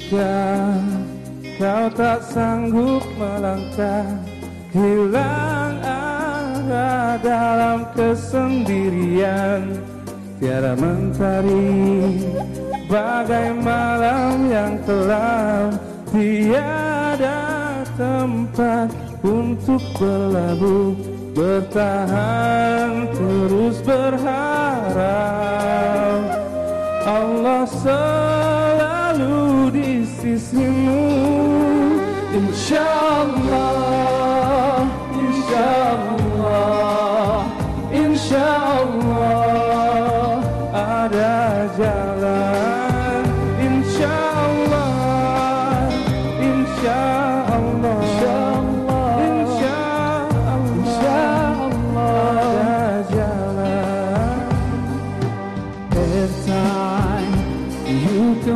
Ketika kau tak sanggup melangkah Hilang arah dalam kesendirian. Tiada mentari Bagai malam yang kelam. Tiada tempat untuk berlabuh Bertahan terus berharap. Allah selalu di sisimu Insyaallah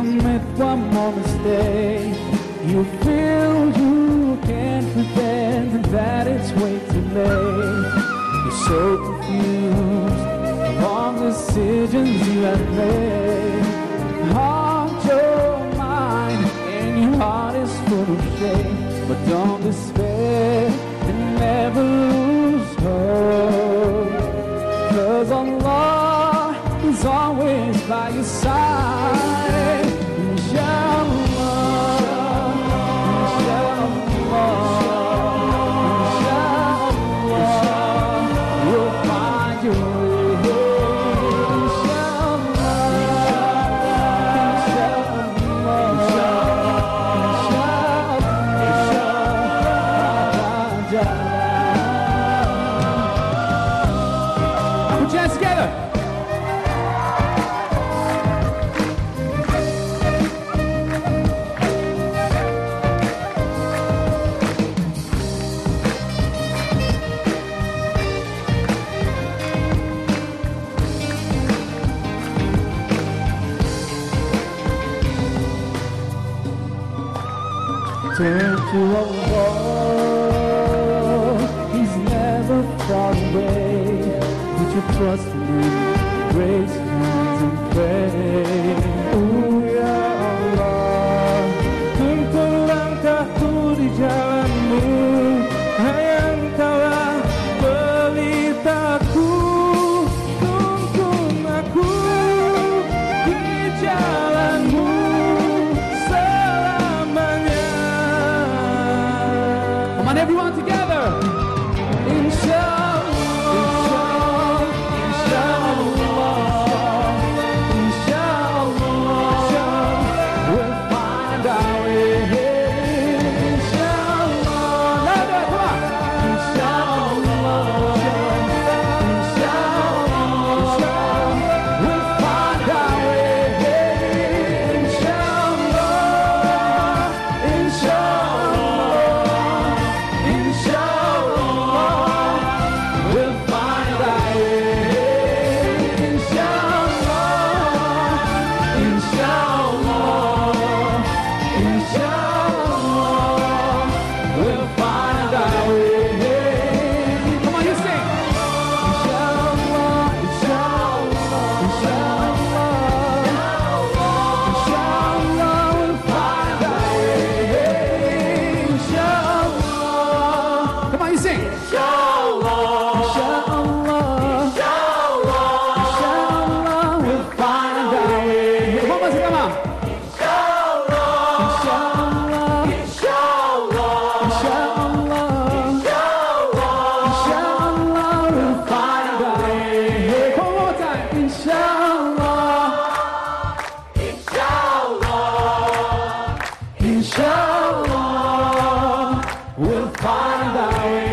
commit one more mistake, you feel you can't pretend that it's way too late. You're so confused all decisions you have made. Heart your mind and your heart is full of shame. But don't despair and never lose hope. Cause Allah is always by your side. Hands together. Turn to Allah. He's never far away. Your trust Him. Raise hands. Inshallah. Our way.